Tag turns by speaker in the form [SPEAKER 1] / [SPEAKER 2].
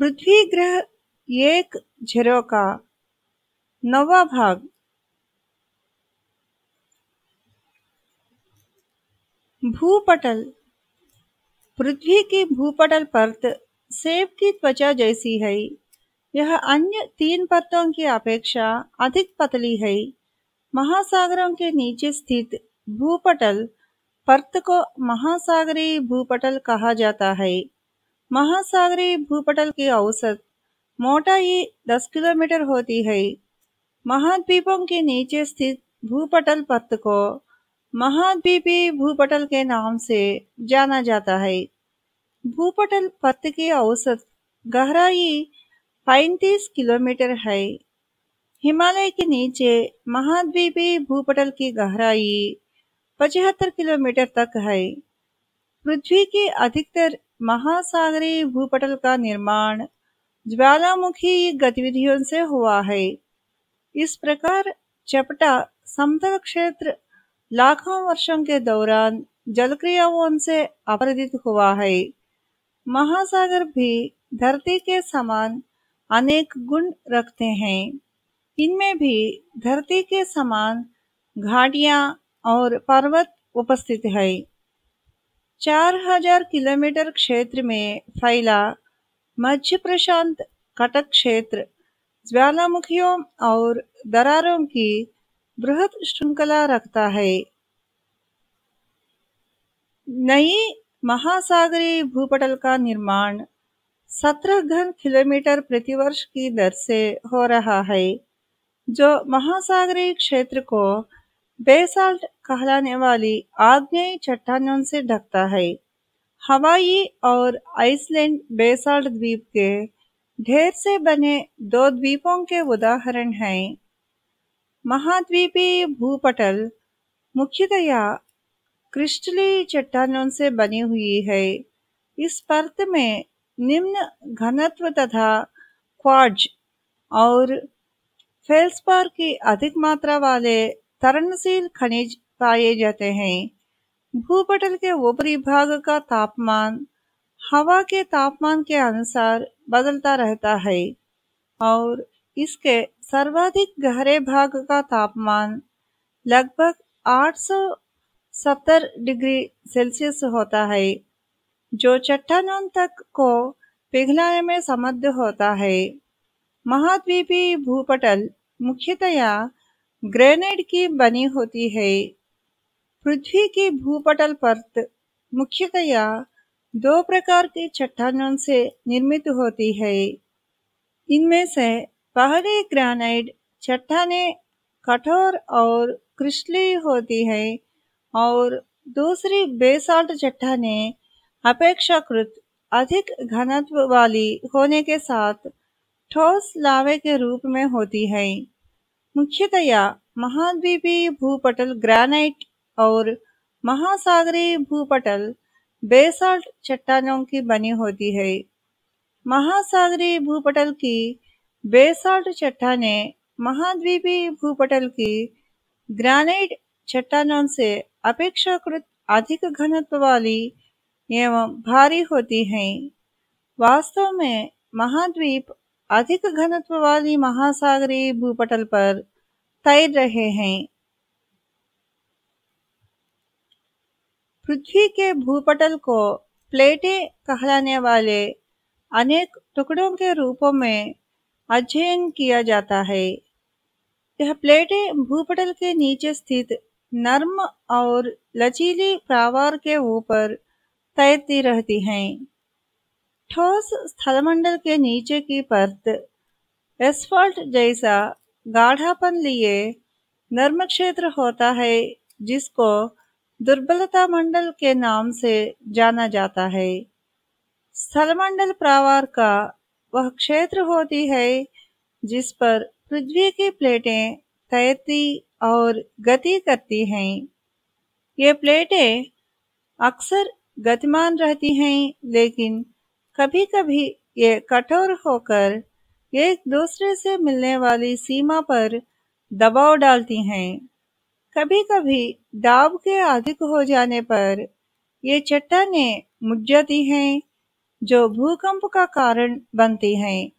[SPEAKER 1] पृथ्वी ग्रह एक झरोका नवा भाग। भूपटल। पृथ्वी की भूपटल परत सेब की त्वचा जैसी है। यह अन्य तीन परतों की अपेक्षा अधिक पतली है। महासागरों के नीचे स्थित भूपटल परत को महासागरीय भूपटल कहा जाता है। महासागरीय भूपटल की औसत मोटाई 10 किलोमीटर होती है। महाद्वीपों के नीचे स्थित भूपटल पथ को महाद्वीपी भूपटल के नाम से जाना जाता है। भूपटल पथ की औसत गहराई 35 किलोमीटर है। हिमालय के नीचे महाद्वीपी भूपटल की गहराई 75 किलोमीटर तक है। पृथ्वी की अधिकतर महासागरीय भूपटल का निर्माण ज्वालामुखी गतिविधियों से हुआ है। इस प्रकार चपटा समतल क्षेत्र लाखों वर्षों के दौरान जल क्रियाओं से अपरदित हुआ है। महासागर भी धरती के समान अनेक गुण रखते हैं। इनमें भी धरती के समान घाटियाँ और पर्वत उपस्थित है। चार हज़ार किलोमीटर क्षेत्र में फैला मध्य प्रशांत कटक क्षेत्र। ज्वालामुखियों और दरारों की बृहद श्रृंखला रखता है। नई महासागरीय भूपटल का निर्माण 17 घन किलोमीटर प्रतिवर्ष की दर से हो रहा है, जो महासागरीय क्षेत्र को बेसाल्ट कहलाने वाली आग्नेय चट्टानों से ढकता है। हवाई और आइसलैंड बेसाल्ट द्वीप के ढेर से बने दो द्वीपों के उदाहरण हैं। महाद्वीपी भूपटल मुख्यतया क्रिस्टली चट्टानों से बनी हुई है। इस परत में निम्न घनत्व तथा क्वार्ज और फेल्सपार की अधिक मात्रा वाले तरणशील खनिज पाए जाते हैं। भूपटल के ऊपरी भाग का तापमान, हवा के तापमान के अनुसार बदलता रहता है और इसके सर्वाधिक गहरे भाग का तापमान लगभग 870 डिग्री सेल्सियस होता है, जो चट्टानों तक को पिघलाने में समर्थ होता है। महाद्वीपी भूपटल मुख्यतया ग्रेनाइट की बनी होती है। पृथ्वी की भूपटल परत मुख्यतया दो प्रकार के चट्टानों से निर्मित होती है। इनमें से पहली ग्रेनाइट चट्टाने कठोर और क्रिस्टली होती है और दूसरी बेसाल्ट चट्टाने अपेक्षाकृत अधिक घनत्व वाली होने के साथ ठोस लावे के रूप में होती है। मुख्यतया महाद्वीपी भूपटल ग्रेनाइट और महासागरीय भूपटल बेसाल्ट चट्टानों की बनी होती है। महासागरीय भूपटल की बेसाल्ट चट्टाने महाद्वीपी भूपटल की ग्रेनाइट चट्टानों से अपेक्षाकृत अधिक घनत्व वाली एवं भारी होती हैं। वास्तव में महाद्वीप अधिक घनत्व वाली महासागरीय भूपटल पर तैर रहे हैं। पृथ्वी के भूपटल को प्लेटें कहलाने वाले अनेक टुकड़ों के रूपों में अध्ययन किया जाता है। यह प्लेटें भूपटल के नीचे स्थित नर्म और लचीली प्रावार के ऊपर तैरती रहती हैं। ठोस स्थलमंडल के नीचे की परत एस्फाल्ट जैसा गाढ़ापन लिए नर्म क्षेत्र होता है, जिसको दुर्बलता मंडल के नाम से जाना जाता है। स्थलमंडल प्रावार का वह क्षेत्र होती है, जिस पर पृथ्वी की प्लेटें तैरती और गति करती हैं। ये प्लेटें अक्सर गतिमान रहती हैं, लेकिन कभी-कभी ये कठोर होकर एक दूसरे से मिलने वाली सीमा पर दबाव डालती हैं। कभी-कभी दाब के अधिक हो जाने पर ये चट्टाने मुझ जाती हैं, जो भूकंप का कारण बनती हैं।